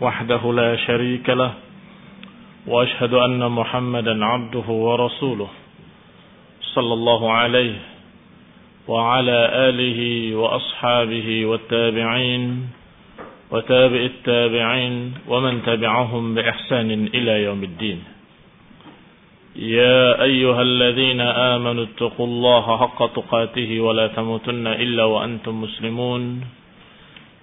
وحده لا شريك له وأشهد أن محمدا عبده ورسوله صلى الله عليه وعلى آله وأصحابه والتابعين وتابع التابعين ومن تبعهم بإحسان إلى يوم الدين. يا أيها الذين آمنوا اتقوا الله حق تقاته ولا تموتن إلا وأنتم مسلمون.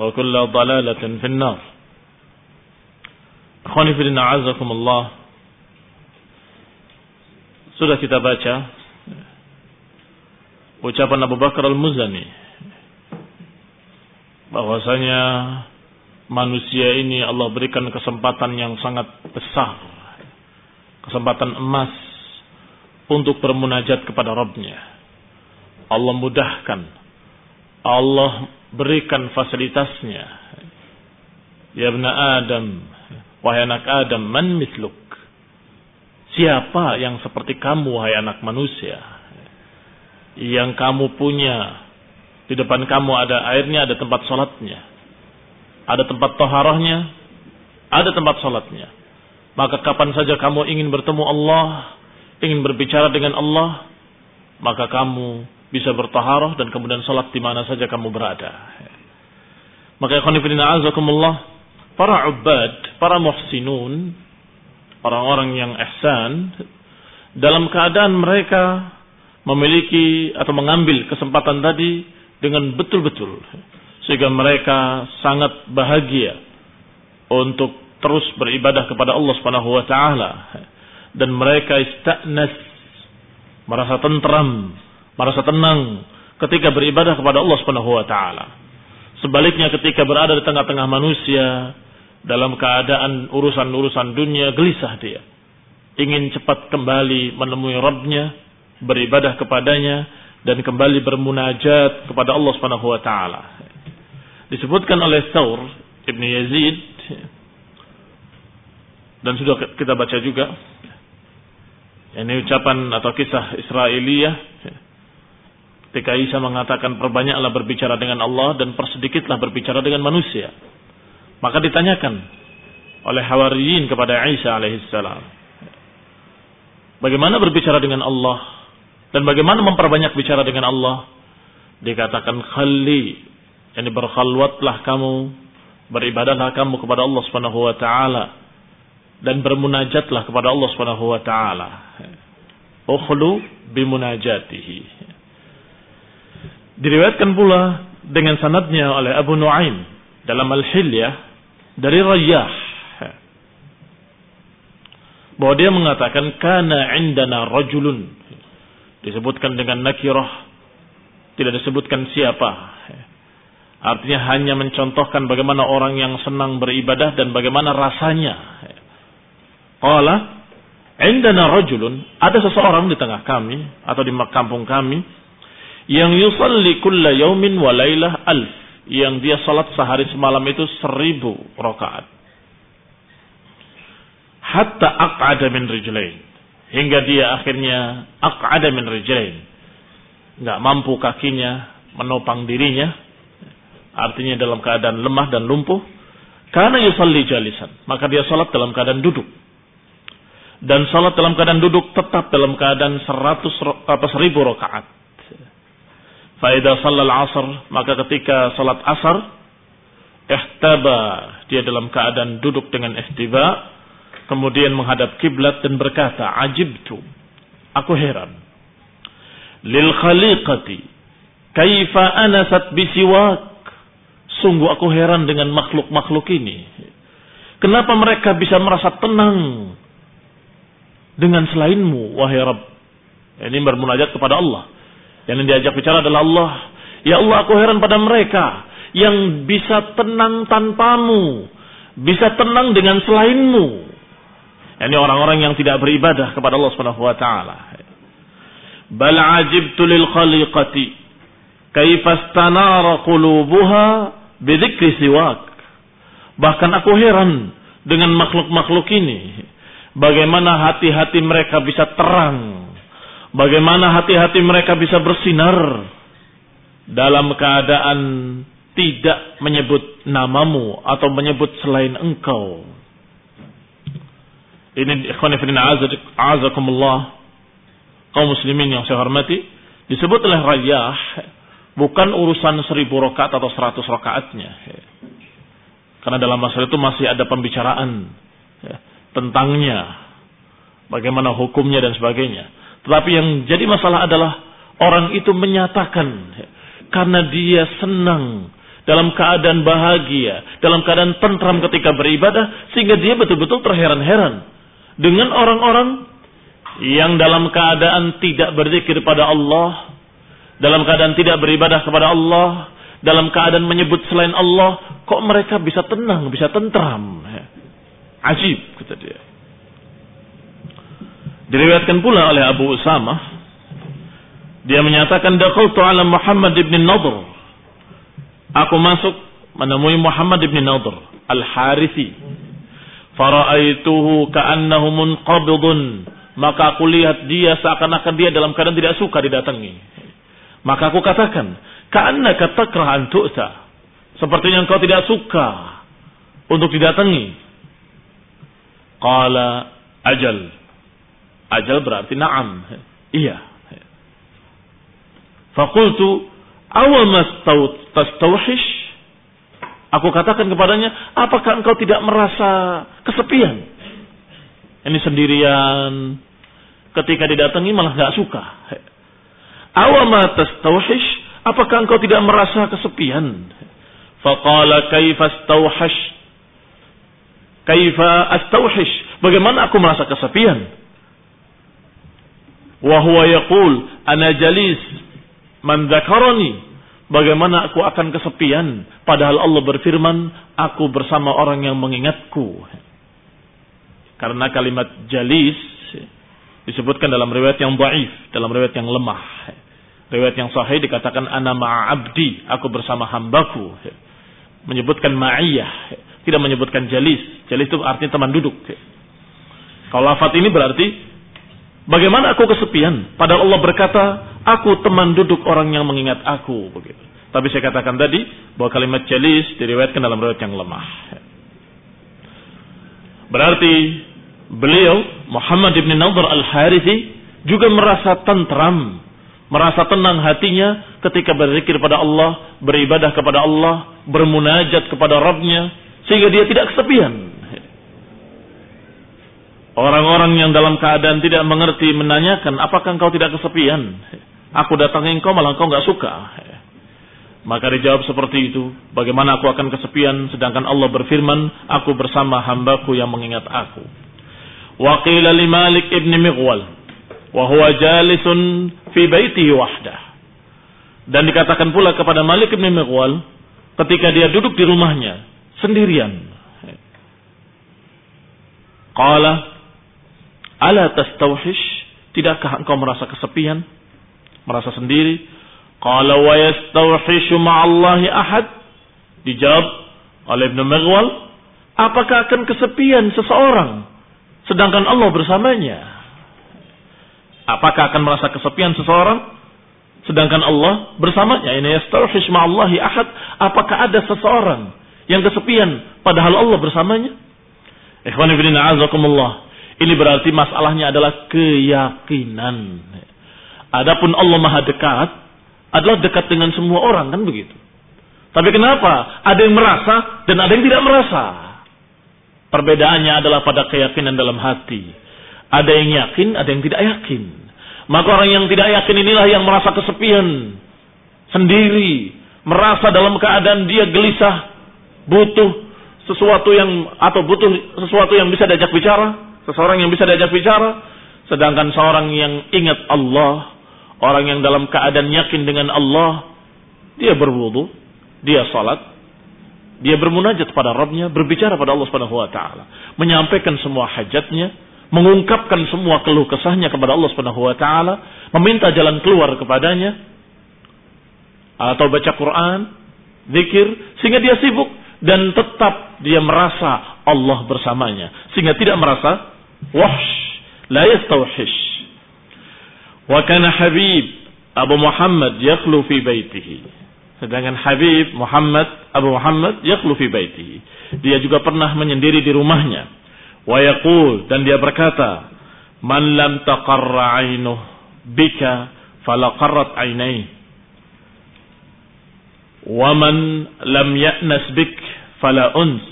وكل ضلالة في النار Akhwani fi Allah Sudah kita baca ucapan Abu Bakar Al-Muzani bahwasanya manusia ini Allah berikan kesempatan yang sangat besar kesempatan emas untuk bermunajat kepada Rabbnya Allah mudahkan Allah berikan fasilitasnya. Ya ibn Adam wahai anak Adam man misluk? Siapa yang seperti kamu wahai anak manusia? Yang kamu punya di depan kamu ada airnya ada tempat sholatnya. Ada tempat toharohnya ada tempat sholatnya. Maka kapan saja kamu ingin bertemu Allah ingin berbicara dengan Allah maka kamu bisa bertaharah dan kemudian sholat di mana saja kamu berada. Maka ikhwanifidina azakumullah, para ubad, para muhsinun, orang-orang yang ihsan, dalam keadaan mereka memiliki atau mengambil kesempatan tadi dengan betul-betul. Sehingga mereka sangat bahagia untuk terus beribadah kepada Allah Subhanahu wa taala dan mereka istanas merasa tentram merasa tenang ketika beribadah kepada Allah Subhanahu wa taala. Sebaliknya ketika berada di tengah-tengah manusia dalam keadaan urusan-urusan dunia gelisah dia. Ingin cepat kembali menemui Rabbnya, beribadah kepadanya dan kembali bermunajat kepada Allah Subhanahu wa taala. Disebutkan oleh Thawr Ibn Yazid dan sudah kita baca juga ini ucapan atau kisah Israeliyah Ketika Isa mengatakan perbanyaklah berbicara dengan Allah dan persedikitlah berbicara dengan manusia. Maka ditanyakan oleh Hawariyin kepada Isa alaihissalam. Bagaimana berbicara dengan Allah dan bagaimana memperbanyak bicara dengan Allah? Dikatakan khalli, yani berkhalwatlah kamu, beribadahlah kamu kepada Allah Subhanahu wa taala dan bermunajatlah kepada Allah Subhanahu wa taala. Ukhlu bimunajatihi. Diriwayatkan pula dengan sanadnya oleh Abu Nuaim dalam Al-Hilyah dari Rayyah. Bahwa dia mengatakan kana indana rajulun. Disebutkan dengan nakirah tidak disebutkan siapa. Artinya hanya mencontohkan bagaimana orang yang senang beribadah dan bagaimana rasanya. Qala indana rajulun ada seseorang di tengah kami atau di kampung kami yang yusalli kulla yaumin wa lailah alf yang dia salat sehari semalam itu seribu rakaat hatta aq'ada min rijlain. Hingga dia akhirnya aq'ada min rijlain. Enggak mampu kakinya menopang dirinya. Artinya dalam keadaan lemah dan lumpuh. Karena yusalli jalisan. Maka dia salat dalam keadaan duduk. Dan salat dalam keadaan duduk tetap dalam keadaan seratus apa seribu rakaat. Faidah salal asar. Maka ketika salat asar. Ihtaba. Dia dalam keadaan duduk dengan ihtiba kemudian menghadap kiblat dan berkata, "Ajibtu." Aku heran. Lil khaliqati kaifa anasat bisiwak. Sungguh aku heran dengan makhluk-makhluk ini. Kenapa mereka bisa merasa tenang dengan selainmu, wahai Rabb? Ini bermunajat kepada Allah. Yang diajak bicara adalah Allah. Ya Allah, aku heran pada mereka yang bisa tenang tanpamu, bisa tenang dengan selainmu. Ini orang-orang yang tidak beribadah kepada Allah Subhanahu wa taala. Bal ajibtu lil khaliqati kaifa istanara qulubuha bidzikri siwak. Bahkan aku heran dengan makhluk-makhluk ini. Bagaimana hati-hati mereka bisa terang. Bagaimana hati-hati mereka bisa bersinar dalam keadaan tidak menyebut namamu atau menyebut selain engkau. Ini ikhwan fillah azakumullah kaum muslimin yang saya hormati disebut oleh rayah bukan urusan seribu rakaat atau seratus rakaatnya. Karena dalam masalah itu masih ada pembicaraan ya, tentangnya, bagaimana hukumnya dan sebagainya. Tetapi yang jadi masalah adalah orang itu menyatakan ya, karena dia senang dalam keadaan bahagia, dalam keadaan tentram ketika beribadah, sehingga dia betul-betul terheran-heran dengan orang-orang yang dalam keadaan tidak berzikir pada Allah, dalam keadaan tidak beribadah kepada Allah, dalam keadaan menyebut selain Allah, kok mereka bisa tenang, bisa tentram? Ajib, kata dia. Diriwayatkan pula oleh Abu Usama, dia menyatakan dakhaltu ala Muhammad ibn Nadr. Aku masuk menemui Muhammad ibn Nadr al-Harithi Faraaituhu ka'annahu munqabidun. Maka aku lihat dia seakan-akan dia dalam keadaan tidak suka didatangi. Maka aku katakan, ka'annaka takrah an tu'ta. Sepertinya engkau tidak suka untuk didatangi. Qala ajal. Ajal berarti na'am. Iya. Fakultu, awal tastawhish Aku katakan kepadanya, apakah engkau tidak merasa kesepian? Ini sendirian. Ketika didatangi malah gak suka. Awama tastawhish, apakah engkau tidak merasa kesepian? Faqala kaifa astawhash? Kaifa astawhish? Bagaimana aku merasa kesepian? Wahuwa yaqul, ana jalis man dhakarani Bagaimana aku akan kesepian padahal Allah berfirman, aku bersama orang yang mengingatku. Karena kalimat jalis disebutkan dalam riwayat yang baif, dalam riwayat yang lemah. Riwayat yang sahih dikatakan ana ma'abdi, aku bersama hambaku. Menyebutkan ma'iyah, tidak menyebutkan jalis. Jalis itu artinya teman duduk. Kalau lafaz ini berarti Bagaimana aku kesepian? Padahal Allah berkata, aku teman duduk orang yang mengingat aku. Begitu. Tapi saya katakan tadi bahwa kalimat jalis diriwayatkan dalam riwayat yang lemah. Berarti beliau Muhammad ibn Nadhr al-Harithi juga merasa tentram, merasa tenang hatinya ketika berzikir pada Allah, beribadah kepada Allah, bermunajat kepada Rabbnya, sehingga dia tidak kesepian. Orang-orang yang dalam keadaan tidak mengerti menanyakan, apakah engkau tidak kesepian? Aku datangi engkau malah engkau nggak suka. Maka dijawab seperti itu. Bagaimana aku akan kesepian sedangkan Allah berfirman, aku bersama hambaku yang mengingat aku. Wa qila li Malik ibn Mighwal wa fi baitihi wahdah. Dan dikatakan pula kepada Malik ibn Mighwal ketika dia duduk di rumahnya sendirian. Qala Ala tastawhish? Tidakkah engkau merasa kesepian? Merasa sendiri? Qala wa yastawhishu ma'allahi ahad? Dijawab oleh Ibn Maghwal, apakah akan kesepian seseorang sedangkan Allah bersamanya. Apakah akan merasa kesepian seseorang sedangkan Allah bersamanya? Ini yastarfish ma'allahi ahad. Apakah ada seseorang yang kesepian padahal Allah bersamanya? Ikhwan ibn a'azakumullah. Ini berarti masalahnya adalah keyakinan. Adapun Allah Maha dekat adalah dekat dengan semua orang kan begitu. Tapi kenapa? Ada yang merasa dan ada yang tidak merasa. Perbedaannya adalah pada keyakinan dalam hati. Ada yang yakin, ada yang tidak yakin. Maka orang yang tidak yakin inilah yang merasa kesepian sendiri, merasa dalam keadaan dia gelisah, butuh sesuatu yang atau butuh sesuatu yang bisa diajak bicara, Seseorang yang bisa diajak bicara. Sedangkan seorang yang ingat Allah. Orang yang dalam keadaan yakin dengan Allah. Dia berwudu. Dia salat. Dia bermunajat pada Rabbnya. Berbicara pada Allah subhanahu wa ta'ala. Menyampaikan semua hajatnya. Mengungkapkan semua keluh kesahnya kepada Allah subhanahu wa ta'ala. Meminta jalan keluar kepadanya. Atau baca Quran. Zikir. Sehingga dia sibuk. Dan tetap dia merasa Allah bersamanya. Sehingga tidak merasa wahsh. La yastawhish wa kana Habib Abu Muhammad yakhlu fi sedangkan Habib Muhammad Abu Muhammad yakhlu fi baitihi. Dia juga pernah menyendiri di rumahnya. Wa yaqul dan dia berkata man lam taqarra ainuh bika fala qarrat ainai wa man lam ya'nas bik fala uns.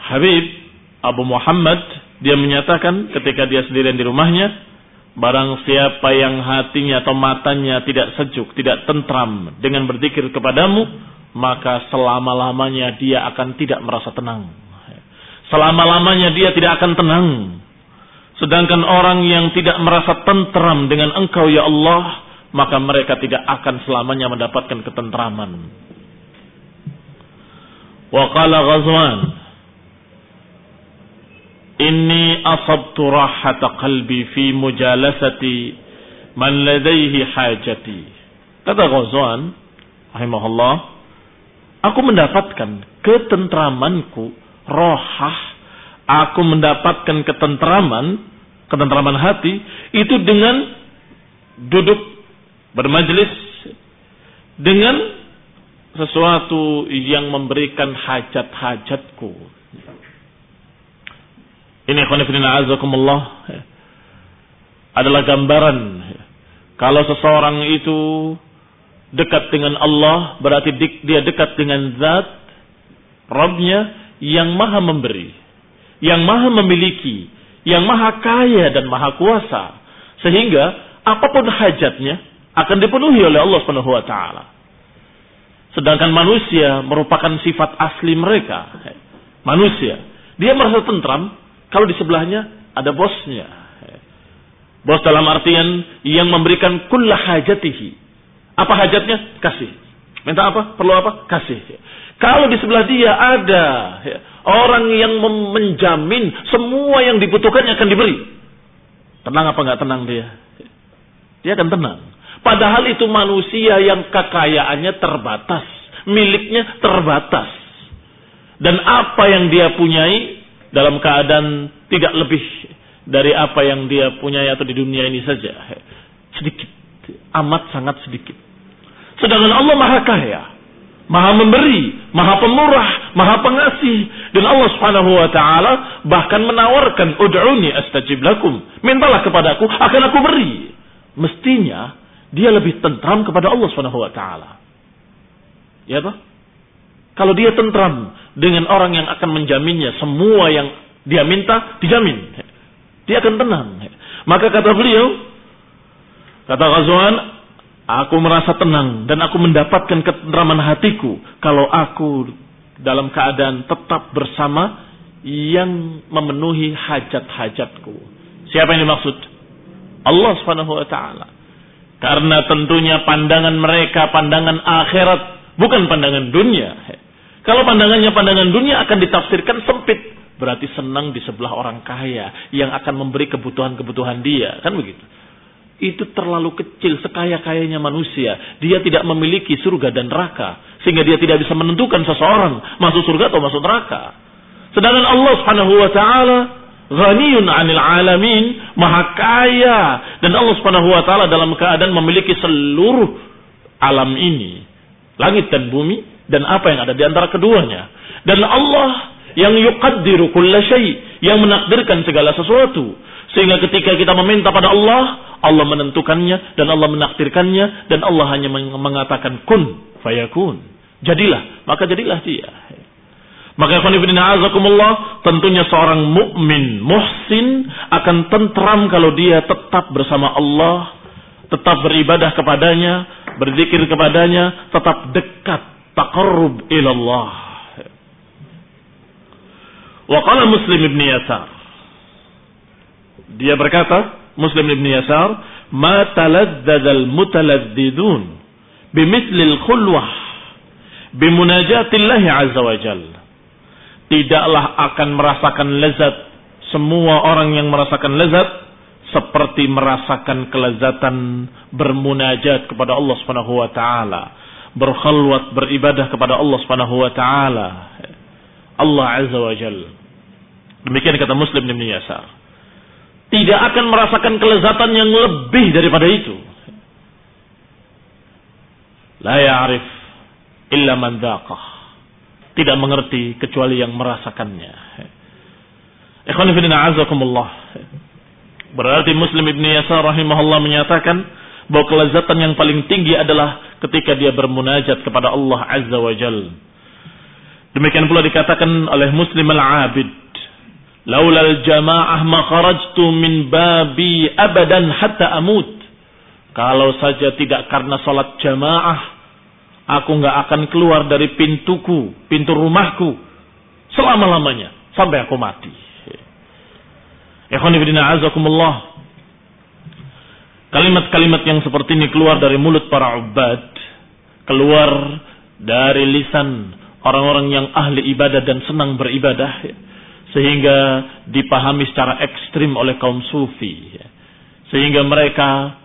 Habib Abu Muhammad dia menyatakan ketika dia sendirian di rumahnya barang siapa yang hatinya atau matanya tidak sejuk, tidak tentram dengan berzikir kepadamu, maka selama-lamanya dia akan tidak merasa tenang. Selama-lamanya dia tidak akan tenang. Sedangkan orang yang tidak merasa tentram dengan engkau ya Allah, maka mereka tidak akan selamanya mendapatkan ketentraman. Wa qala Ghazwan Inni asabtu rahata qalbi fi mujalasati man ladaihi hajati. Kata Ghazwan, rahimahullah, aku mendapatkan ketentramanku, rohah, aku mendapatkan ketentraman, ketentraman hati, itu dengan duduk bermajlis dengan sesuatu yang memberikan hajat-hajatku ini khonifidina azakumullah adalah gambaran kalau seseorang itu dekat dengan Allah berarti dia dekat dengan zat Rabbnya yang maha memberi, yang maha memiliki, yang maha kaya dan maha kuasa. Sehingga apa pun hajatnya akan dipenuhi oleh Allah taala. Sedangkan manusia merupakan sifat asli mereka. Manusia, dia merasa tentram kalau di sebelahnya ada bosnya. Bos dalam artian yang memberikan kullah hajatihi. Apa hajatnya? Kasih. Minta apa? Perlu apa? Kasih. Kalau di sebelah dia ada ya, orang yang menjamin semua yang dibutuhkannya akan diberi. Tenang apa nggak tenang dia? Dia akan tenang. Padahal itu manusia yang kekayaannya terbatas, miliknya terbatas. Dan apa yang dia punyai dalam keadaan tidak lebih dari apa yang dia punya atau di dunia ini saja. Sedikit, amat sangat sedikit. Sedangkan Allah Maha Kaya, Maha memberi, Maha pemurah, Maha pengasih. Dan Allah Subhanahu wa taala bahkan menawarkan ud'uni astajib lakum. Mintalah kepadaku akan aku beri. Mestinya dia lebih tentram kepada Allah Subhanahu wa taala. Ya toh? Kalau dia tentram dengan orang yang akan menjaminnya semua yang dia minta dijamin. Dia akan tenang. Maka kata beliau, kata Ghazwan, aku merasa tenang dan aku mendapatkan ketentraman hatiku kalau aku dalam keadaan tetap bersama yang memenuhi hajat-hajatku. Siapa yang dimaksud? Allah Subhanahu wa taala. Karena tentunya pandangan mereka pandangan akhirat, bukan pandangan dunia. Kalau pandangannya pandangan dunia akan ditafsirkan sempit. Berarti senang di sebelah orang kaya yang akan memberi kebutuhan-kebutuhan dia. Kan begitu. Itu terlalu kecil sekaya-kayanya manusia. Dia tidak memiliki surga dan neraka. Sehingga dia tidak bisa menentukan seseorang masuk surga atau masuk neraka. Sedangkan Allah Subhanahu wa taala ghaniyun 'anil alamin, maha kaya dan Allah Subhanahu wa taala dalam keadaan memiliki seluruh alam ini, langit dan bumi dan apa yang ada di antara keduanya. Dan Allah yang yuqaddiru kulla syai, yang menakdirkan segala sesuatu. Sehingga ketika kita meminta pada Allah, Allah menentukannya dan Allah menakdirkannya dan Allah hanya mengatakan kun fayakun. Jadilah, maka jadilah dia. Maka azakumullah, tentunya seorang mukmin muhsin akan tentram kalau dia tetap bersama Allah, tetap beribadah kepadanya, berzikir kepadanya, tetap dekat, taqarrub ilallah. Wa qala Muslim ibn Yasar. Dia berkata, Muslim ibn Yasar, "Ma taladdadal mutaladdidun bimithlil khulwah bimunajatillahi azza wa jalla." tidaklah akan merasakan lezat semua orang yang merasakan lezat seperti merasakan kelezatan bermunajat kepada Allah Subhanahu wa taala, berkhalwat beribadah kepada Allah Subhanahu wa taala. Allah Azza wa Jalla. Demikian kata Muslim Ibn Yasar. Tidak akan merasakan kelezatan yang lebih daripada itu. La ya'rif illa man dhaqah tidak mengerti kecuali yang merasakannya. Ikhwan azakumullah. Berarti Muslim Ibn Yasar rahimahullah menyatakan bahwa kelezatan yang paling tinggi adalah ketika dia bermunajat kepada Allah Azza wa Jal. Demikian pula dikatakan oleh Muslim al-Abid. Laulal jamaah ma kharajtu min babi abadan hatta amut. Kalau saja tidak karena salat jamaah, Aku nggak akan keluar dari pintuku, pintu rumahku selama-lamanya sampai aku mati. azakumullah. Kalimat-kalimat yang seperti ini keluar dari mulut para ubad, keluar dari lisan orang-orang yang ahli ibadah dan senang beribadah, sehingga dipahami secara ekstrim oleh kaum sufi, sehingga mereka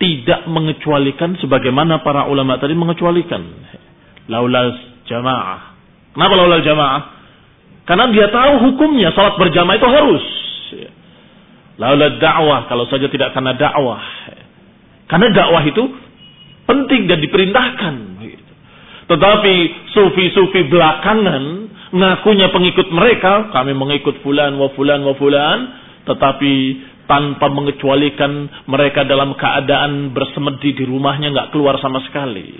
tidak mengecualikan sebagaimana para ulama tadi mengecualikan. Laulal jamaah. Kenapa laulal jamaah? Karena dia tahu hukumnya salat berjamaah itu harus. Laulal dakwah kalau saja tidak karena dakwah. Karena dakwah itu penting dan diperintahkan. Tetapi sufi-sufi belakangan ngakunya pengikut mereka, kami mengikut fulan wa fulan wa fulan, tetapi tanpa mengecualikan mereka dalam keadaan bersemedi di rumahnya nggak keluar sama sekali.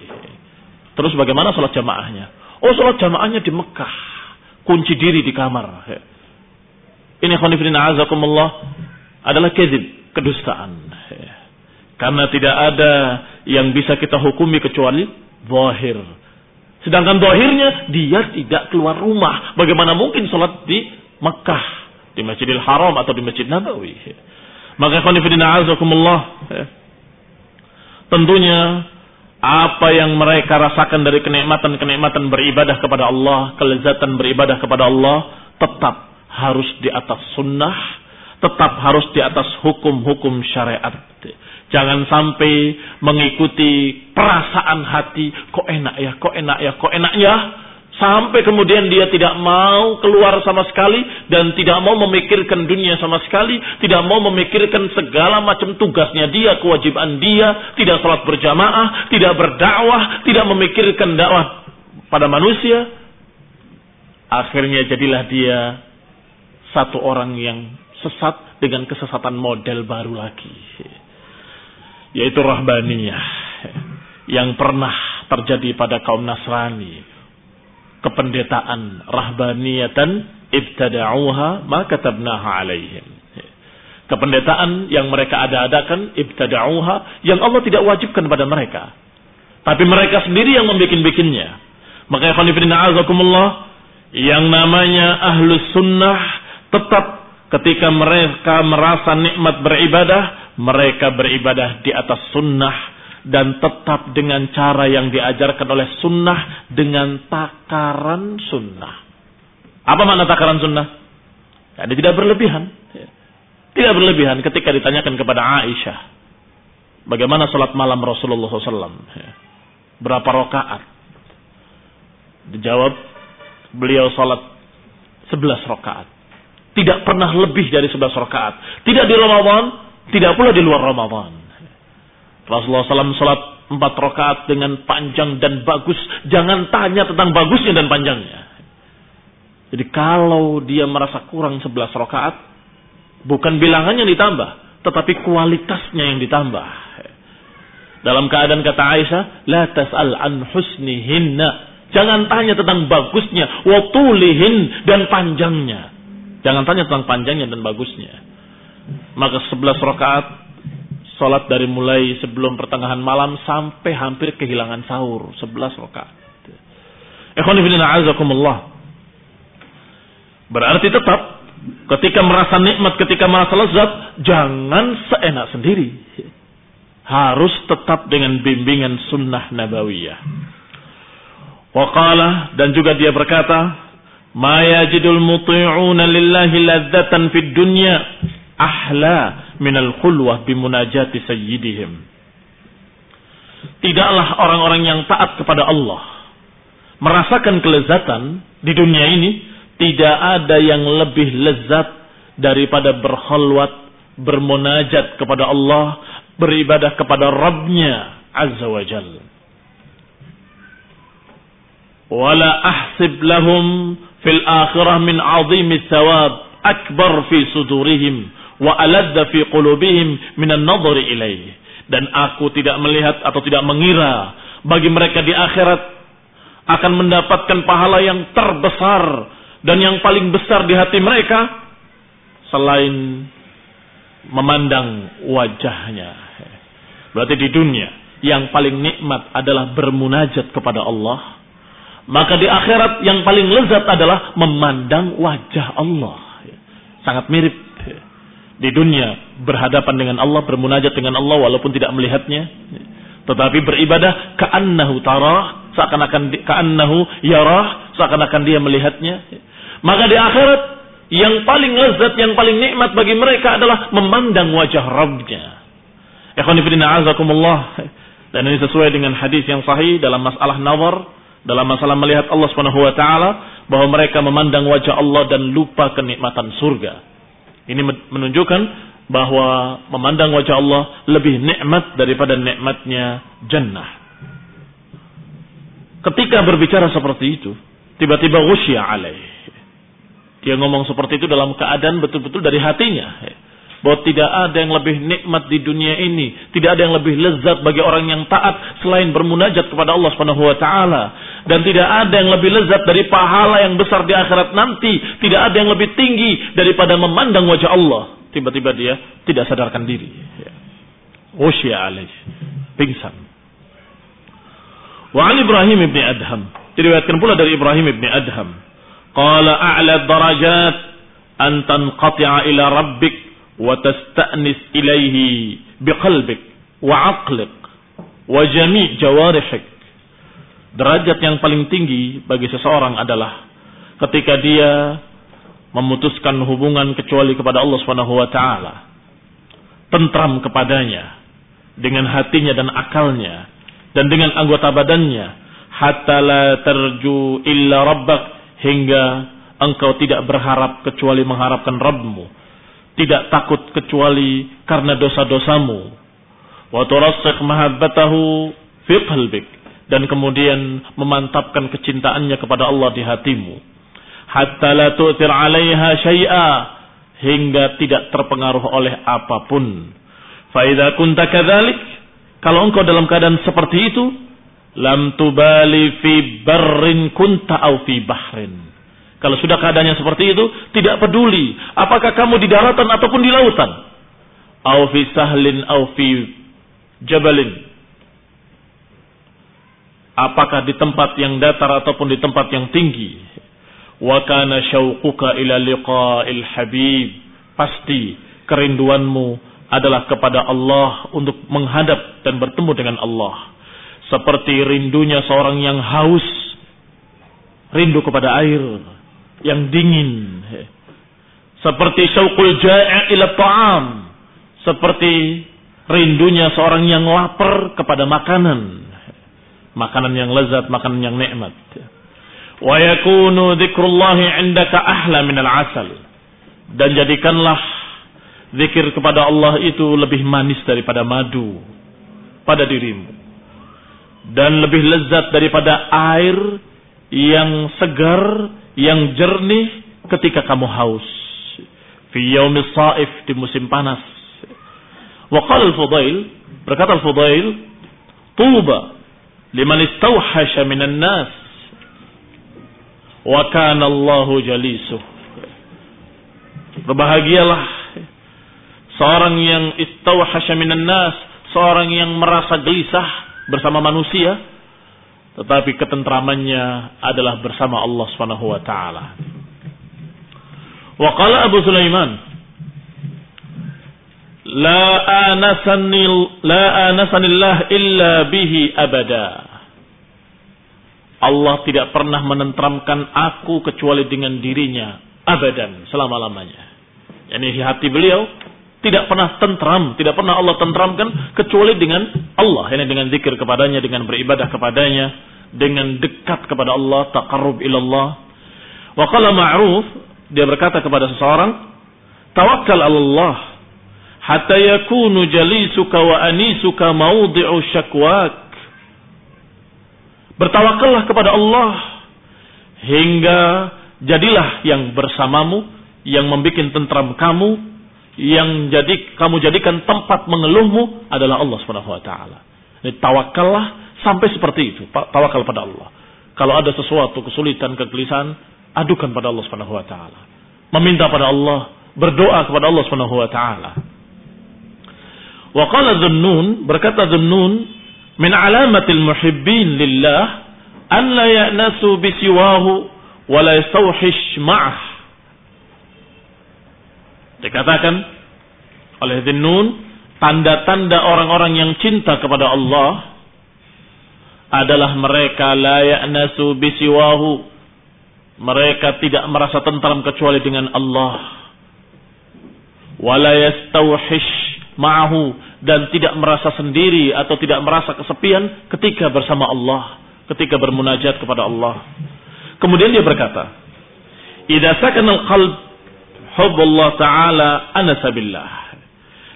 Terus bagaimana sholat jamaahnya? Oh sholat jamaahnya di Mekah, kunci diri di kamar. Ini khonifidin azakumullah adalah kezib, kedustaan. Karena tidak ada yang bisa kita hukumi kecuali zahir. Sedangkan zahirnya dia tidak keluar rumah. Bagaimana mungkin sholat di Mekah, di Masjidil Haram atau di Masjid Nabawi? Maka khonifidina azakumullah. Ya. Tentunya apa yang mereka rasakan dari kenikmatan-kenikmatan beribadah kepada Allah, kelezatan beribadah kepada Allah, tetap harus di atas sunnah, tetap harus di atas hukum-hukum syariat. Jangan sampai mengikuti perasaan hati, kok enak ya, kok enak ya, kok enak ya, Sampai kemudian dia tidak mau keluar sama sekali dan tidak mau memikirkan dunia sama sekali, tidak mau memikirkan segala macam tugasnya dia, kewajiban dia, tidak salat berjamaah, tidak berdakwah, tidak memikirkan dakwah pada manusia. Akhirnya jadilah dia satu orang yang sesat dengan kesesatan model baru lagi. Yaitu rahbaniyah yang pernah terjadi pada kaum Nasrani kependetaan rahbaniyatan ibtada'uha ma katabnaha alaihim. Kependetaan yang mereka ada-adakan ibtada'uha yang Allah tidak wajibkan pada mereka. Tapi mereka sendiri yang membikin-bikinnya. Maka ya azakumullah yang namanya ahlus sunnah tetap ketika mereka merasa nikmat beribadah, mereka beribadah di atas sunnah dan tetap dengan cara yang diajarkan oleh sunnah dengan takaran sunnah. Apa makna takaran sunnah? Jadi tidak berlebihan. Tidak berlebihan ketika ditanyakan kepada Aisyah. Bagaimana sholat malam Rasulullah SAW? Berapa rakaat? Dijawab, beliau sholat 11 rakaat. Tidak pernah lebih dari 11 rakaat. Tidak di Ramadan, tidak pula di luar Ramadan. Rasulullah SAW salat 4 rakaat dengan panjang dan bagus. Jangan tanya tentang bagusnya dan panjangnya. Jadi kalau dia merasa kurang 11 rakaat, bukan bilangannya yang ditambah, tetapi kualitasnya yang ditambah. Dalam keadaan kata Aisyah, la tas'al an husnihinna Jangan tanya tentang bagusnya, watulihin dan panjangnya. Jangan tanya tentang panjangnya dan bagusnya. Maka sebelas rakaat salat dari mulai sebelum pertengahan malam sampai hampir kehilangan sahur, sebelas rakaat. Ikhwan azakumullah. Berarti tetap ketika merasa nikmat, ketika merasa lezat, jangan seenak sendiri. Harus tetap dengan bimbingan sunnah nabawiyah. Waqala dan juga dia berkata, "Ma yajidul muti'una lillahi ladzatan fid dunya ahla minal khulwah bimunajati sayyidihim." Tidaklah orang-orang yang taat kepada Allah merasakan kelezatan di dunia ini tidak ada yang lebih lezat daripada berkhalwat, bermunajat kepada Allah, beribadah kepada Rabbnya Azza wa Jalla wala ahsib lahum fil akhirah min azimi thawab akbar fi sudurihim wa aladda fi qulubihim min an-nadhar ilaih dan aku tidak melihat atau tidak mengira bagi mereka di akhirat akan mendapatkan pahala yang terbesar dan yang paling besar di hati mereka selain memandang wajahnya. Berarti di dunia yang paling nikmat adalah bermunajat kepada Allah maka di akhirat yang paling lezat adalah memandang wajah Allah. Sangat mirip. Di dunia berhadapan dengan Allah, bermunajat dengan Allah walaupun tidak melihatnya. Tetapi beribadah ka'annahu tarah, seakan-akan ka'annahu yarah, seakan-akan dia melihatnya. Maka di akhirat yang paling lezat, yang paling nikmat bagi mereka adalah memandang wajah Rabbnya. Ikhwanifidina azakumullah. Dan ini sesuai dengan hadis yang sahih dalam masalah nawar dalam masalah melihat Allah Subhanahu wa taala bahwa mereka memandang wajah Allah dan lupa kenikmatan surga. Ini menunjukkan bahwa memandang wajah Allah lebih nikmat daripada nikmatnya jannah. Ketika berbicara seperti itu, tiba-tiba ghusya alaih. Dia ngomong seperti itu dalam keadaan betul-betul dari hatinya bahwa tidak ada yang lebih nikmat di dunia ini, tidak ada yang lebih lezat bagi orang yang taat selain bermunajat kepada Allah Subhanahu wa taala dan tidak ada yang lebih lezat dari pahala yang besar di akhirat nanti, tidak ada yang lebih tinggi daripada memandang wajah Allah. Tiba-tiba dia tidak sadarkan diri. Usia alaih. Pingsan. Wa Ibrahim ibn Adham. Diriwayatkan pula dari Ibrahim ibn Adham. Qala a'la darajat an tanqati'a ila rabbik wa tasta'nis ilaihi biqalbik wa aqlik wa jami' jawarihik derajat yang paling tinggi bagi seseorang adalah ketika dia memutuskan hubungan kecuali kepada Allah Subhanahu wa taala. Tentram kepadanya dengan hatinya dan akalnya dan dengan anggota badannya. Hatta la terju illa rabbak hingga engkau tidak berharap kecuali mengharapkan Rabbmu. Tidak takut kecuali karena dosa-dosamu. Wa turassik mahabbatahu fi qalbik dan kemudian memantapkan kecintaannya kepada Allah di hatimu. Hatta la tu'thir 'alaiha syai'a hingga tidak terpengaruh oleh apa pun. Fa idza kunta kadzalik, kalau engkau dalam keadaan seperti itu, lam tubali fi barrin kunta au fi bahrin kalau sudah keadaannya seperti itu, tidak peduli apakah kamu di daratan ataupun di lautan. Au fi sahlin au fi jabalin. Apakah di tempat yang datar ataupun di tempat yang tinggi. Wa kana syauquka ila liqa'il habib. Pasti kerinduanmu adalah kepada Allah untuk menghadap dan bertemu dengan Allah. Seperti rindunya seorang yang haus. Rindu kepada air yang dingin. Seperti syauqul ja'i ila ta'am. Seperti rindunya seorang yang lapar kepada makanan. Makanan yang lezat, makanan yang nikmat. Wa yakunu dzikrullahi 'indaka ahla minal asal. Dan jadikanlah zikir kepada Allah itu lebih manis daripada madu pada dirimu. Dan lebih lezat daripada air yang segar, yang jernih ketika kamu haus. Fi yaumis sa'if di musim panas. Wa qala al-Fudail, berkata al-Fudail, "Tuba liman istawhasha minan nas wa kana Allahu jalisuh." Berbahagialah seorang yang istawhasha minan nas, seorang yang merasa gelisah bersama manusia, tetapi ketentramannya adalah bersama Allah Subhanahu wa taala. Wa qala Abu Sulaiman La anasanil la anasanillah illa bihi abada. Allah tidak pernah menentramkan aku kecuali dengan dirinya abadan selama-lamanya. Yani hati beliau tidak pernah tentram, tidak pernah Allah tentramkan kecuali dengan Allah, ini dengan zikir kepadanya, dengan beribadah kepadanya, dengan dekat kepada Allah, taqarrub ilallah. Wa qala ma'ruf, dia berkata kepada seseorang, tawakkal Allah hatta yakunu jalisuka wa anisuka mawdi'u syakwak. Bertawakallah kepada Allah hingga jadilah yang bersamamu, yang membuat tentram kamu, yang jadi kamu jadikan tempat mengeluhmu adalah Allah Subhanahu wa taala. Ini tawakallah sampai seperti itu, tawakal pada Allah. Kalau ada sesuatu kesulitan, kegelisahan, adukan pada Allah Subhanahu wa taala. Meminta pada Allah, berdoa kepada Allah Subhanahu wa taala. Wa qala Dhunnun, berkata Dhunnun, min alamatil muhibbin lillah an la ya'nasu bisiwahu wa la yastawhish ma'ah Dikatakan oleh Zinnun, tanda-tanda orang-orang yang cinta kepada Allah adalah mereka layak nasu bisiwahu. Mereka tidak merasa tentram kecuali dengan Allah. Wala yastawhish ma'ahu dan tidak merasa sendiri atau tidak merasa kesepian ketika bersama Allah, ketika bermunajat kepada Allah. Kemudian dia berkata, "Idza sakana al-qalb حب الله تعالى أنس بالله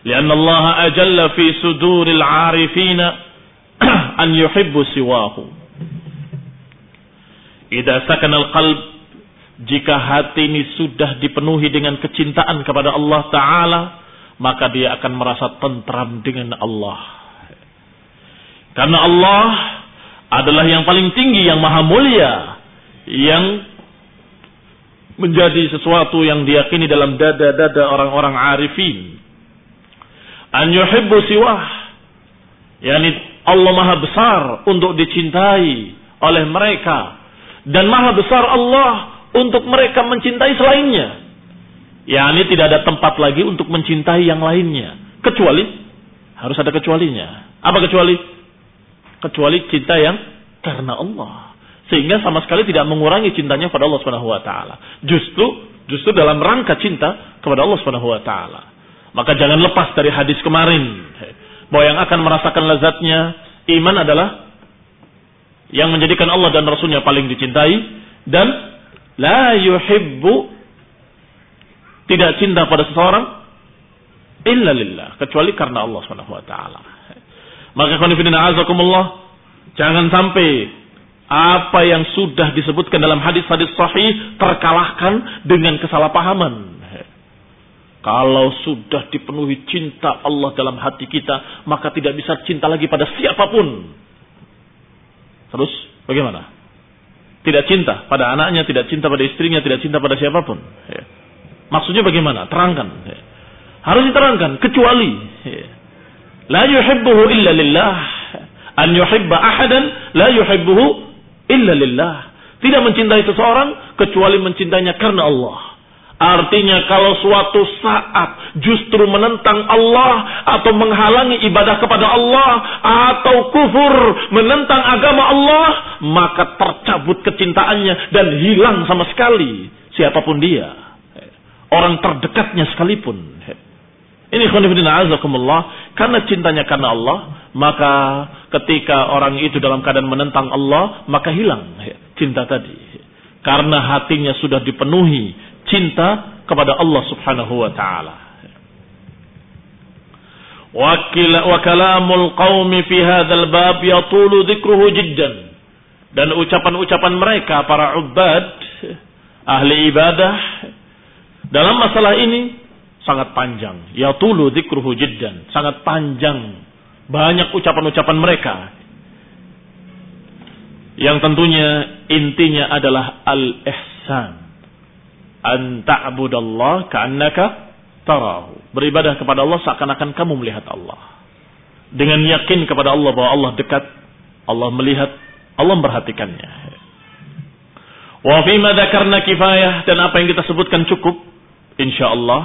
لأن الله أجل في صدور العارفين أن يحب سواه إذا سكن القلب jika hati ini sudah dipenuhi dengan kecintaan kepada Allah Ta'ala, maka dia akan merasa tentram dengan Allah. Karena Allah adalah yang paling tinggi, yang maha mulia, yang menjadi sesuatu yang diyakini dalam dada-dada orang-orang arifin. An yuhibbu siwah. Yani Allah maha besar untuk dicintai oleh mereka. Dan maha besar Allah untuk mereka mencintai selainnya. Yani tidak ada tempat lagi untuk mencintai yang lainnya. Kecuali, harus ada kecualinya. Apa kecuali? Kecuali cinta yang karena Allah sehingga sama sekali tidak mengurangi cintanya kepada Allah Subhanahu wa taala. Justru justru dalam rangka cinta kepada Allah Subhanahu wa taala. Maka jangan lepas dari hadis kemarin bahwa yang akan merasakan lezatnya iman adalah yang menjadikan Allah dan Rasulnya paling dicintai dan la yuhibbu tidak cinta pada seseorang illa lillah kecuali karena Allah Subhanahu wa taala. Maka qanifidina azakumullah jangan sampai apa yang sudah disebutkan dalam hadis-hadis sahih terkalahkan dengan kesalahpahaman. Kalau sudah dipenuhi cinta Allah dalam hati kita, maka tidak bisa cinta lagi pada siapa pun. Terus bagaimana? Tidak cinta pada anaknya, tidak cinta pada istrinya, tidak cinta pada siapa pun. Maksudnya bagaimana? Terangkan. Harus diterangkan, kecuali la yuhibbuhu illa lillah. An yuhibba ahadan la yuhibbuhu illa lillah. Tidak mencintai seseorang kecuali mencintainya karena Allah. Artinya kalau suatu saat justru menentang Allah atau menghalangi ibadah kepada Allah atau kufur menentang agama Allah, maka tercabut kecintaannya dan hilang sama sekali siapa pun dia. Orang terdekatnya sekalipun. Ini khonifidina azakumullah. Karena cintanya karena Allah, maka ketika orang itu dalam keadaan menentang Allah, maka hilang cinta tadi. karena hatinya sudah dipenuhi cinta kepada Allah Subhanahu wa taala. Wa qaumi fi hadzal bab yatulu dzikruhu jiddan. Dan ucapan-ucapan mereka para ubad, ahli ibadah dalam masalah ini sangat panjang. Yatulu dzikruhu jiddan, sangat panjang. Banyak ucapan-ucapan mereka yang tentunya intinya adalah al-ihsan. An ta'budallah ka'annaka tarahu. Beribadah kepada Allah seakan-akan kamu melihat Allah. Dengan yakin kepada Allah bahwa Allah dekat, Allah melihat, Allah memperhatikannya. Wa fi ma dzakarna kifayah dan apa yang kita sebutkan cukup insyaallah.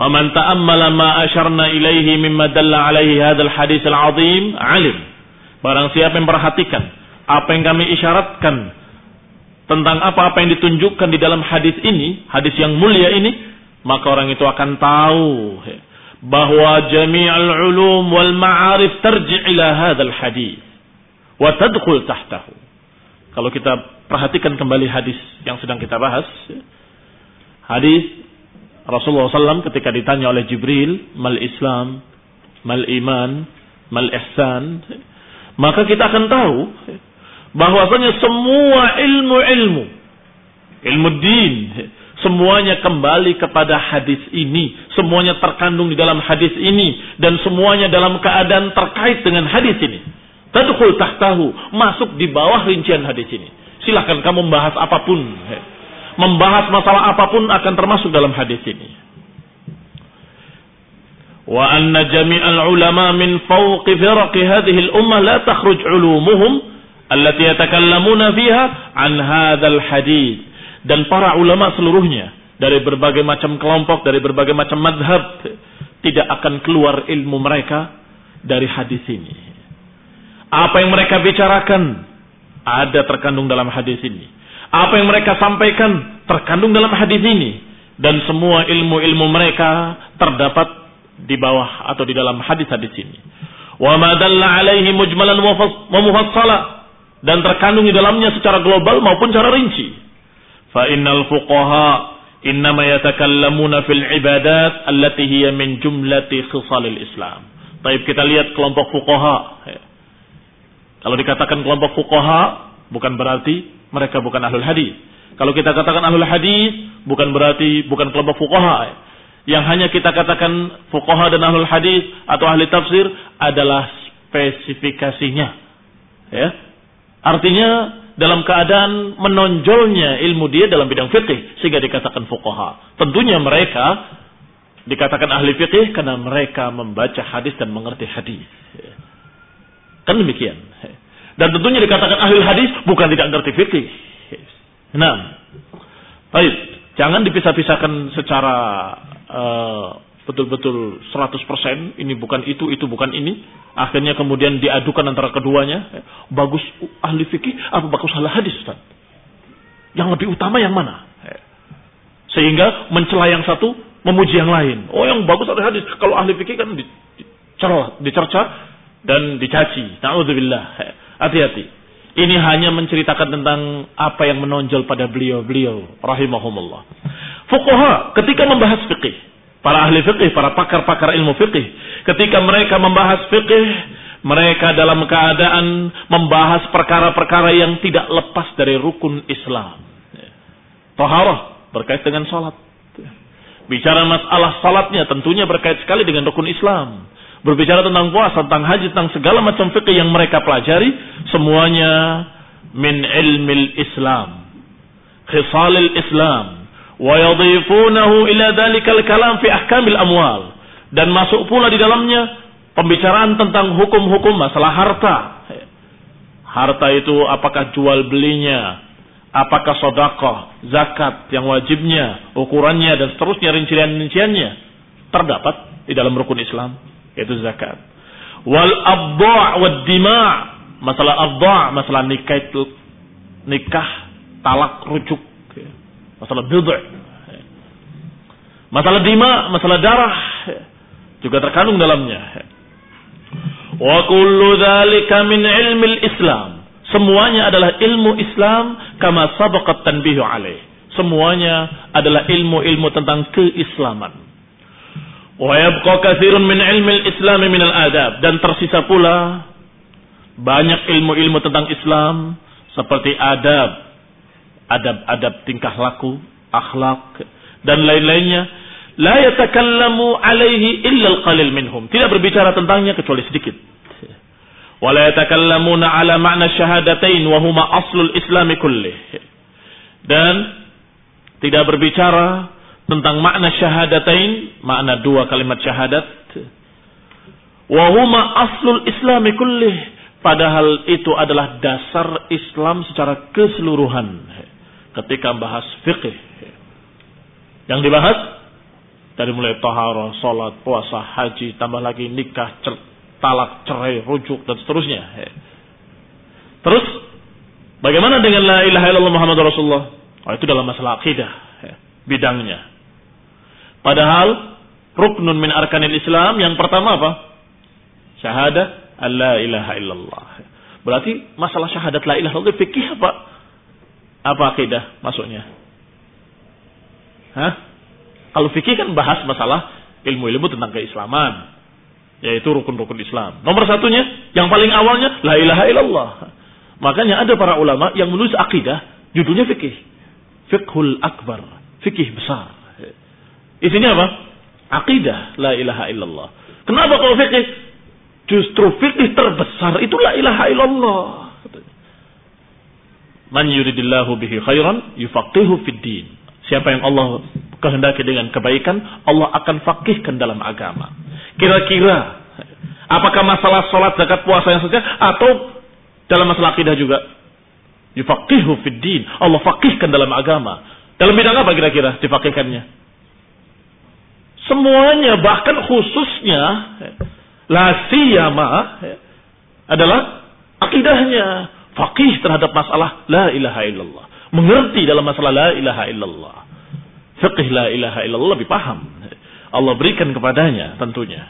Faman ta'ammala ma asyarna ilaihi mimma dalla alaihi hadzal hadis al-'azim 'alim. Barang siapa yang perhatikan apa yang kami isyaratkan tentang apa-apa yang ditunjukkan di dalam hadis ini, hadis yang mulia ini, maka orang itu akan tahu bahwa jami'al ulum wal ma'arif tarji' ila hadzal hadis wa tadkhul tahtahu. Kalau kita perhatikan kembali hadis yang sedang kita bahas, hadis Rasulullah SAW ketika ditanya oleh Jibril, mal Islam, mal iman, mal ihsan, maka kita akan tahu bahwasanya semua ilmu-ilmu ilmu din semuanya kembali kepada hadis ini semuanya terkandung di dalam hadis ini dan semuanya dalam keadaan terkait dengan hadis ini. Tadkhul tahtahu masuk di bawah rincian hadis ini. Silahkan kamu membahas apa pun membahas masalah apa pun akan termasuk dalam hadis ini. Wa anna jami'al ulama min fawqi firaqi hadhihi al-ummah la takhruj ulumuhum allati yatakallamuna fiha an hadzal hadis dan para ulama seluruhnya dari berbagai macam kelompok dari berbagai macam madhab tidak akan keluar ilmu mereka dari hadis ini. Apa yang mereka bicarakan ada terkandung dalam hadis ini apa yang mereka sampaikan terkandung dalam hadis ini dan semua ilmu-ilmu mereka terdapat di bawah atau di dalam hadis-hadis ini wa ma dalla alaihi mujmalan wa mufassala dan terkandung di dalamnya secara global maupun secara rinci. Fa innal fuqaha innama yatakallamuna fil ibadat allati hiya min jumlati khisalil Islam. Baik kita lihat kelompok fuqaha. Kalau dikatakan kelompok fuqaha bukan berarti mereka bukan ahlul hadis. Kalau kita katakan ahlul hadis bukan berarti bukan kelompok fuqaha. Yang hanya kita katakan fuqaha dan ahlul hadis atau ahli tafsir adalah spesifikasinya. Ya, Artinya dalam keadaan menonjolnya ilmu dia dalam bidang fikih sehingga dikatakan fuqaha. Tentunya mereka dikatakan ahli fikih karena mereka membaca hadis dan mengerti hadis. Kan demikian. Dan tentunya dikatakan ahli hadis bukan tidak mengerti fikih. Nah, baik, jangan dipisah-pisahkan secara uh, betul-betul 100% ini bukan itu, itu bukan ini. Akhirnya kemudian diadukan antara keduanya. Bagus ahli fikih apa bagus ahli hadis Ustaz? Yang lebih utama yang mana? Sehingga mencela yang satu memuji yang lain. Oh yang bagus ahli hadis. Kalau ahli fikih kan dicerca, dicerca dan dicaci. Na'udzubillah. Hati-hati. Ini hanya menceritakan tentang apa yang menonjol pada beliau-beliau rahimahumullah. Fuqaha ketika membahas fikih para ahli fikih, para pakar-pakar ilmu fikih. Ketika mereka membahas fikih, mereka dalam keadaan membahas perkara-perkara yang tidak lepas dari rukun Islam. Taharah berkait dengan salat. Bicara masalah salatnya tentunya berkait sekali dengan rukun Islam. Berbicara tentang puasa, tentang haji, tentang segala macam fikih yang mereka pelajari, semuanya min ilmil Islam. Khisalil Islam wa yadhifunahu ila dzalikal kalam fi ahkamil amwal dan masuk pula di dalamnya pembicaraan tentang hukum-hukum masalah harta. Harta itu apakah jual belinya, apakah sedekah, zakat yang wajibnya, ukurannya dan seterusnya rincian-rinciannya terdapat di dalam rukun Islam yaitu zakat. Wal abda' wad dima' masalah abda' masalah nikah itu nikah talak rujuk masalah bid'ah. Masalah dima, masalah darah juga terkandung dalamnya. Wa kullu dzalika min ilmi Islam. Semuanya adalah ilmu Islam kama sabaqat tanbihu alaih. Semuanya adalah ilmu-ilmu tentang keislaman. Wa yabqa min ilmi al-islam min al-adab dan tersisa pula banyak ilmu-ilmu tentang Islam seperti adab, adab-adab tingkah laku, akhlak dan lain-lainnya. La yatakallamu alaihi illa al-qalil minhum. Tidak berbicara tentangnya kecuali sedikit. Wa la yatakallamuna ala ma'na syahadatain wa huma aslul islami kullih. Dan tidak berbicara tentang makna syahadatain, makna dua kalimat syahadat. Wa huma aslul islami kullih. Padahal itu adalah dasar Islam secara keseluruhan. Ketika bahas fiqih. Yang dibahas dari mulai tahara, salat, puasa, haji, tambah lagi nikah, cer talak, cerai, rujuk dan seterusnya. Terus bagaimana dengan la ilaha illallah Muhammad Rasulullah? Oh, itu dalam masalah akidah bidangnya. Padahal ruknun min arkanil Islam yang pertama apa? Syahadat alla ilaha illallah. Berarti masalah syahadat la ilaha illallah fikih apa? Apa akidah masuknya? Hah? Kalau fikih kan bahas masalah ilmu-ilmu tentang keislaman. Yaitu rukun-rukun Islam. Nomor satunya, yang paling awalnya, la ilaha illallah. Makanya ada para ulama yang menulis akidah, judulnya fikih. Fiqhul akbar. Fikih besar. Isinya apa? Akidah la ilaha illallah. Kenapa kalau fikih? Justru fikih terbesar itu la ilaha illallah. Man yuridillahu bihi khairan yufaqihu fid din. Siapa yang Allah kehendaki dengan kebaikan, Allah akan fakihkan dalam agama. Kira-kira apakah masalah sholat, zakat, puasa yang saja atau dalam masalah akidah juga? Yufaqihu fid din. Allah fakihkan dalam agama. Dalam bidang apa kira-kira difakihkannya? Semuanya bahkan khususnya la siyama adalah akidahnya faqih terhadap masalah la ilaha illallah. Mengerti dalam masalah la ilaha illallah. Fiqh la ilaha illallah lebih paham. Allah berikan kepadanya tentunya.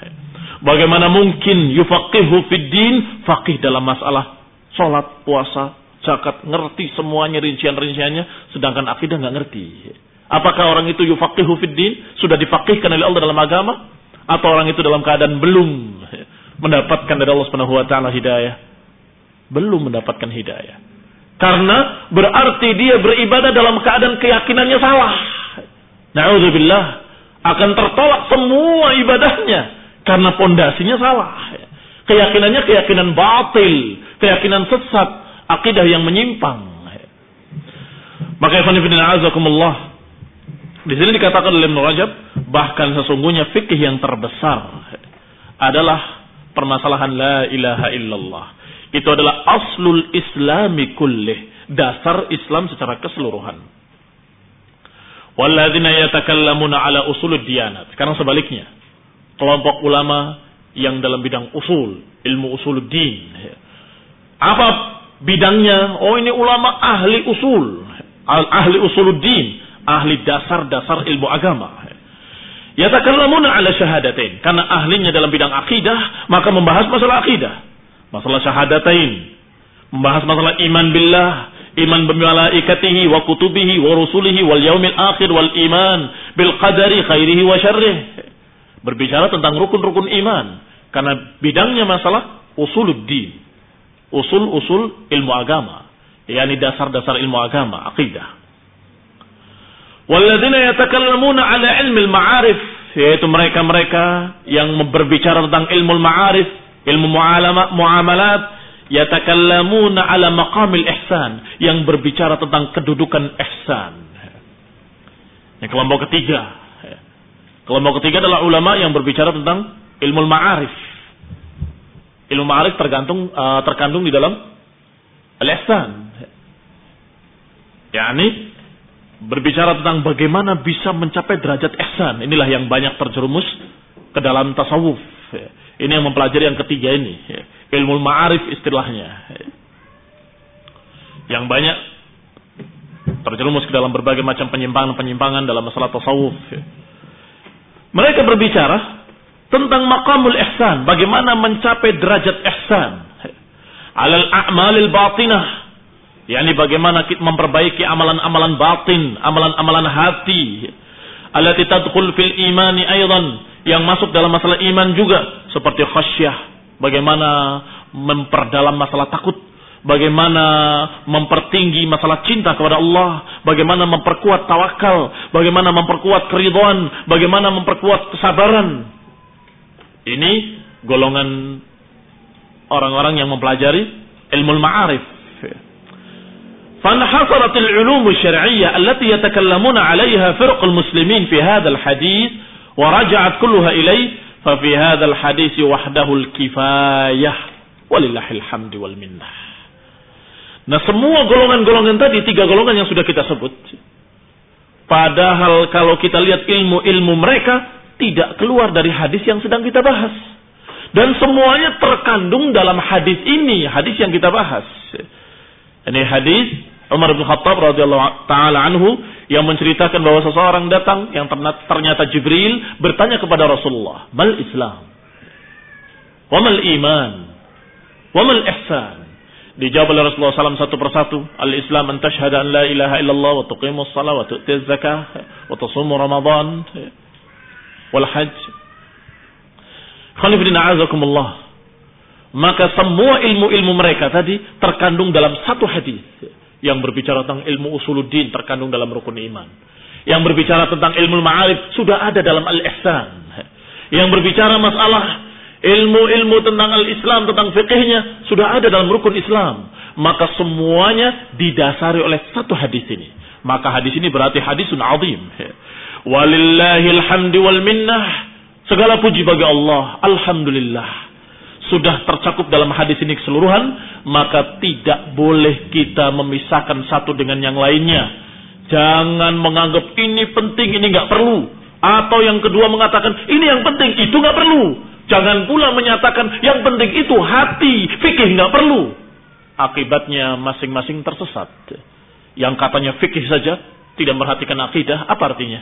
Bagaimana mungkin yufaqihu fid din faqih dalam masalah salat, puasa, zakat, ngerti semuanya rincian-rinciannya sedangkan akidah nggak ngerti. Apakah orang itu yufaqihu fid? Sudah difaqihkan oleh Allah dalam agama? Atau orang itu dalam keadaan belum mendapatkan dari Allah Subhanahu wa hidayah? Belum mendapatkan hidayah. Karena berarti dia beribadah dalam keadaan keyakinannya salah. Na'udzubillah akan tertolak semua ibadahnya karena pondasinya salah. Keyakinannya keyakinan batil, keyakinan sesat, akidah yang menyimpang. Maka fillah azakumullah di sini dikatakan oleh Ibnu Rajab, bahkan sesungguhnya fikih yang terbesar adalah permasalahan la ilaha illallah. Itu adalah aslul islami kullih, dasar Islam secara keseluruhan. Walladzina yatakallamuna ala usulud diyanat. Sekarang sebaliknya. Kelompok ulama yang dalam bidang usul, ilmu usuluddin. Apa bidangnya? Oh ini ulama ahli usul, ahli usuluddin ahli dasar-dasar ilmu agama. Yatakallamuna ala syahadatain. Karena ahlinya dalam bidang akidah, maka membahas masalah akidah. Masalah syahadatain. Membahas masalah iman billah, iman bimalaikatihi wa kutubihi wa rusulihi wal yaumil akhir wal iman bil qadari khairihi wa syarrih. Berbicara tentang rukun-rukun iman. Karena bidangnya masalah usuluddin. Usul-usul ilmu agama. yakni dasar-dasar ilmu agama, akidah. Walladzina yatakallamuna ala ilmi al-ma'arif yaitu mereka-mereka yang berbicara tentang ilmu al-ma'arif, ilmu mualama, muamalat, yatakallamuna ala maqamil ihsan, yang berbicara tentang kedudukan ihsan. Yang kelompok ketiga. Kelompok ketiga adalah ulama yang berbicara tentang ilmu al-ma'arif. Ilmu ma'arif tergantung uh, terkandung di dalam al-ihsan. Yani berbicara tentang bagaimana bisa mencapai derajat ihsan. Inilah yang banyak terjerumus ke dalam tasawuf. Ini yang mempelajari yang ketiga ini. Ilmu ma'arif istilahnya. Yang banyak terjerumus ke dalam berbagai macam penyimpangan-penyimpangan dalam masalah tasawuf. Mereka berbicara tentang maqamul ihsan. Bagaimana mencapai derajat ihsan. Alal a'malil batinah. Yakni bagaimana kita memperbaiki amalan-amalan batin, amalan-amalan hati. Allati tadkhul fil imani aidan yang masuk dalam masalah iman juga. Seperti khasyah, bagaimana memperdalam masalah takut, bagaimana mempertinggi masalah cinta kepada Allah, bagaimana memperkuat tawakal, bagaimana memperkuat keridhaan, bagaimana memperkuat kesabaran. Ini golongan orang-orang yang mempelajari ilmu ma'arif. فانحصرت العلوم الشرعية التي يتكلمون عليها فرق المسلمين في هذا الحديث ورجعت كلها إليه ففي هذا الحديث وحده الكفاية ولله الحمد والمنة Nah semua golongan-golongan tadi, tiga golongan yang sudah kita sebut. Padahal kalau kita lihat ilmu-ilmu mereka, tidak keluar dari hadis yang sedang kita bahas. Dan semuanya terkandung dalam hadis ini, hadis yang kita bahas. Ini hadis Umar bin Khattab radhiyallahu taala anhu yang menceritakan bahwa seseorang datang yang ternyata Jibril bertanya kepada Rasulullah, "Mal Islam? Wa mal iman? Wa mal ihsan?" Dijawab oleh Rasulullah SAW satu persatu. Al-Islam an tashhada an la ilaha illallah wa tuqimus salat wa tu'tiz zakah wa tasumu Ramadan wal hajj azakumullah. Maka semua ilmu-ilmu mereka tadi terkandung dalam satu hadis yang berbicara tentang ilmu usuluddin terkandung dalam rukun iman. Yang berbicara tentang ilmu ma'arif sudah ada dalam al-ihsan. Yang berbicara masalah ilmu-ilmu tentang al-Islam, tentang fikihnya sudah ada dalam rukun Islam. Maka semuanya didasari oleh satu hadis ini. Maka hadis ini berarti hadisun azim. Walillahil hamdi wal minnah. Segala puji bagi Allah. Alhamdulillah. Sudah tercakup dalam hadis ini keseluruhan. Maka tidak boleh kita memisahkan satu dengan yang lainnya. Jangan menganggap ini penting, ini nggak perlu. Atau yang kedua mengatakan ini yang penting, itu nggak perlu. Jangan pula menyatakan yang penting itu hati, fikih nggak perlu. Akibatnya masing-masing tersesat. Yang katanya fikih saja tidak memperhatikan akidah, apa artinya?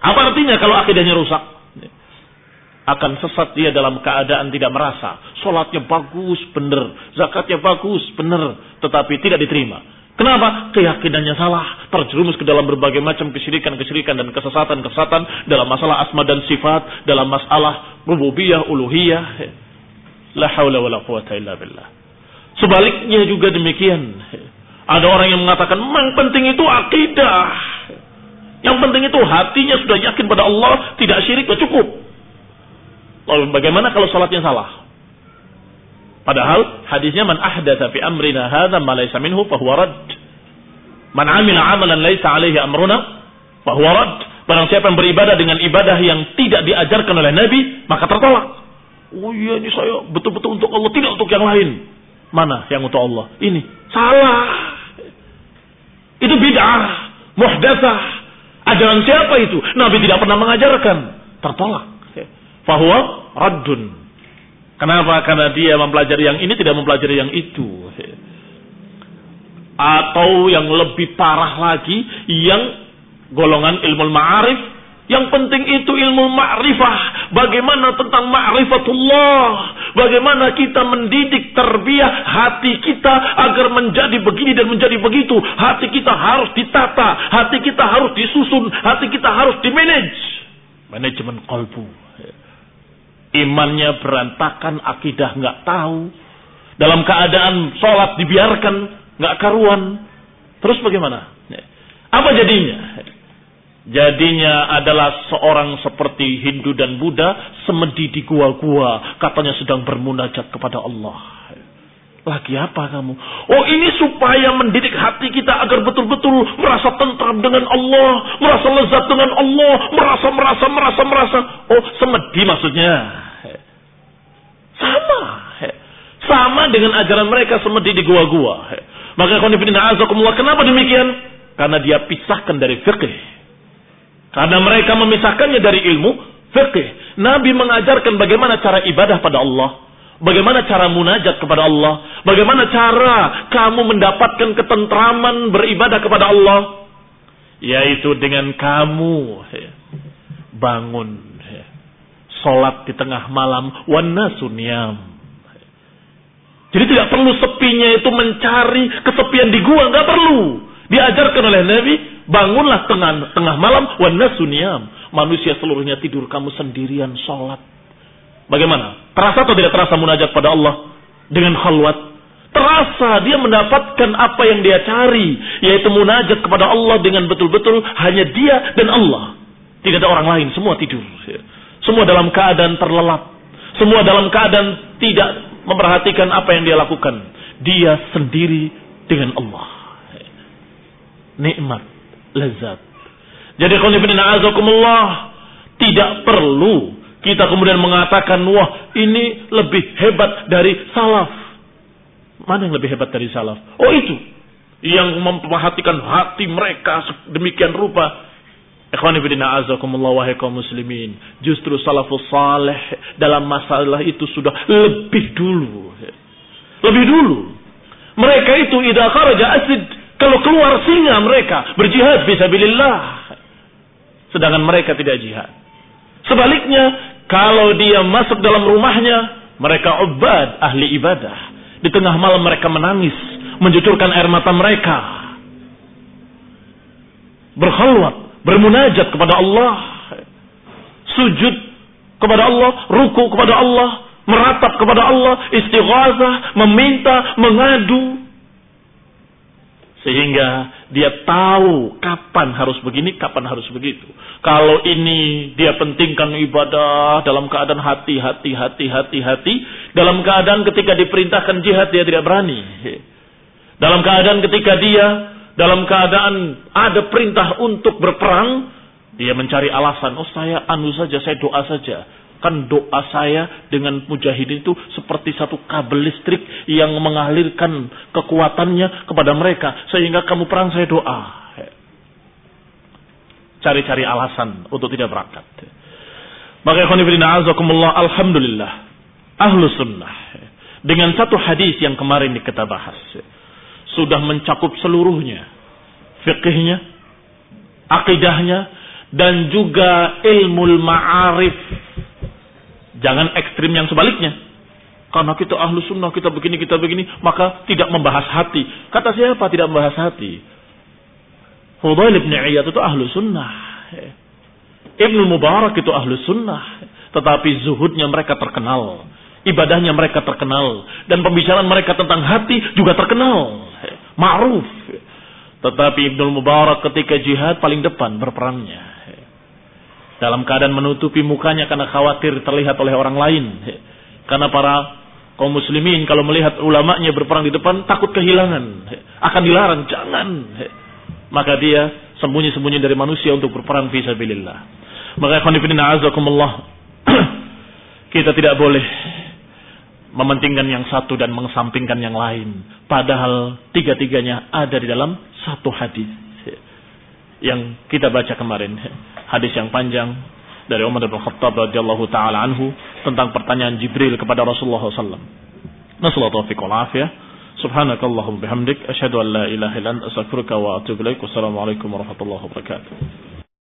Apa artinya kalau akidahnya rusak? Akan sesat dia dalam keadaan tidak merasa. Sholatnya bagus, benar. Zakatnya bagus, benar. Tetapi tidak diterima. Kenapa? Keyakinannya salah. Terjerumus ke dalam berbagai macam kesyirikan-kesyirikan dan kesesatan-kesesatan dalam masalah asma dan sifat, dalam masalah rububiyah, uluhiyah. La haula wa la quwata illa billah. Sebaliknya juga demikian. Ada orang yang mengatakan, yang penting itu akidah. Yang penting itu hatinya sudah yakin pada Allah, tidak syirik, ya cukup. Lalu bagaimana kalau salatnya salah? Padahal hadisnya man ahdatsa fi amrina hadza ma minhu fa huwa rad. Man amila amalan laysa alaihi amruna fa huwa rad. Barang siapa yang beribadah dengan ibadah yang tidak diajarkan oleh Nabi, maka tertolak. Oh iya ini saya betul-betul untuk Allah, tidak untuk yang lain. Mana yang untuk Allah? Ini salah. Itu bid'ah, muhdatsah. Ajaran siapa itu? Nabi tidak pernah mengajarkan. Tertolak. Fahuwa raddun. Kenapa? Karena dia mempelajari yang ini tidak mempelajari yang itu. Atau yang lebih parah lagi, yang golongan ilmu ma'arif, yang penting itu ilmu ma'rifah. Bagaimana tentang ma'rifatullah. Bagaimana kita mendidik terbiah hati kita agar menjadi begini dan menjadi begitu. Hati kita harus ditata. Hati kita harus disusun. Hati kita harus dimanage. Manajemen kolbu imannya berantakan, akidah nggak tahu, dalam keadaan sholat dibiarkan nggak karuan, terus bagaimana? Apa jadinya? Jadinya adalah seorang seperti Hindu dan Buddha semedi di gua-gua, katanya sedang bermunajat kepada Allah. Lagi apa kamu? Oh ini supaya mendidik hati kita agar betul-betul merasa tentram dengan Allah, merasa lezat dengan Allah, merasa, merasa, merasa, merasa. Oh semedi maksudnya. Sama. Sama dengan ajaran mereka semedi di gua-gua. Maka konfidina azakumullah kenapa demikian? Karena dia pisahkan dari fikih. Karena mereka memisahkannya dari ilmu fikih. Nabi mengajarkan bagaimana cara ibadah pada Allah Bagaimana cara munajat kepada Allah? Bagaimana cara kamu mendapatkan ketentraman beribadah kepada Allah? Yaitu dengan kamu bangun Salat di tengah malam wana sunyam Jadi tidak perlu sepinya itu mencari kesepian di gua, nggak perlu. Diajarkan oleh Nabi, bangunlah tengah tengah malam wanasuniam. Manusia seluruhnya tidur kamu sendirian sholat. Bagaimana? Terasa atau tidak terasa munajat pada Allah dengan khalwat? Terasa dia mendapatkan apa yang dia cari, yaitu munajat kepada Allah dengan betul-betul hanya dia dan Allah. Tidak ada orang lain, semua tidur. Semua dalam keadaan terlelap. Semua dalam keadaan tidak memperhatikan apa yang dia lakukan. Dia sendiri dengan Allah. Nikmat, lezat. Jadi kalau tidak perlu kita kemudian mengatakan wah ini lebih hebat dari salaf. Mana yang lebih hebat dari salaf? Oh itu yang memperhatikan hati mereka demikian rupa wahai kaum muslimin. Justru salafus salih dalam masalah itu sudah lebih dulu. Lebih dulu. Mereka itu idha kharaja asid. Kalau keluar singa mereka berjihad bisabilillah. Sedangkan mereka tidak jihad. Sebaliknya, kalau dia masuk dalam rumahnya, mereka ubad, ahli ibadah. Di tengah malam mereka menangis, mencucurkan air mata mereka. Berkhalwat, bermunajat kepada Allah, sujud kepada Allah, ruku kepada Allah, meratap kepada Allah, istighazah, meminta, mengadu. Sehingga dia tahu kapan harus begini, kapan harus begitu. Kalau ini dia pentingkan ibadah dalam keadaan hati, hati, hati, hati, hati. Dalam keadaan ketika diperintahkan jihad dia tidak berani. Dalam keadaan ketika dia dalam keadaan ada perintah untuk berperang, dia mencari alasan, oh saya anu saja, saya doa saja. Kan doa saya dengan mujahidin itu seperti satu kabel listrik yang mengalirkan kekuatannya kepada mereka. Sehingga kamu perang saya doa. Cari-cari alasan untuk tidak berangkat. Maka azakumullah alhamdulillah. Ahlu sunnah. Dengan satu hadis yang kemarin kita bahas sudah mencakup seluruhnya. Fikihnya, akidahnya, dan juga ilmu ma'arif. Jangan ekstrim yang sebaliknya. Karena kita ahlu sunnah, kita begini, kita begini, maka tidak membahas hati. Kata siapa tidak membahas hati? Fudail ibn Iyad itu ahlu sunnah. Ibnu Mubarak itu ahlu sunnah. Tetapi zuhudnya mereka terkenal Ibadahnya mereka terkenal. Dan pembicaraan mereka tentang hati juga terkenal. Ma'ruf. Tetapi Ibnu Mubarak ketika jihad paling depan berperangnya. Dalam keadaan menutupi mukanya karena khawatir terlihat oleh orang lain. Karena para kaum muslimin kalau melihat ulamanya berperang di depan takut kehilangan. Akan dilarang, jangan. Maka dia sembunyi-sembunyi dari manusia untuk berperang fisabilillah. Maka ikhwan azakumullah kita tidak boleh mementingkan yang satu dan mengesampingkan yang lain. Padahal tiga-tiganya ada di dalam satu hadis yang kita baca kemarin. Hadis yang panjang dari Umar bin Khattab radhiyallahu taala anhu tentang pertanyaan Jibril kepada Rasulullah SAW. Nasallahu taufiq wal afiyah. Subhanakallahumma bihamdik asyhadu an la ilaha illa anta astaghfiruka wa atubu ilaik. Wassalamualaikum warahmatullahi wabarakatuh.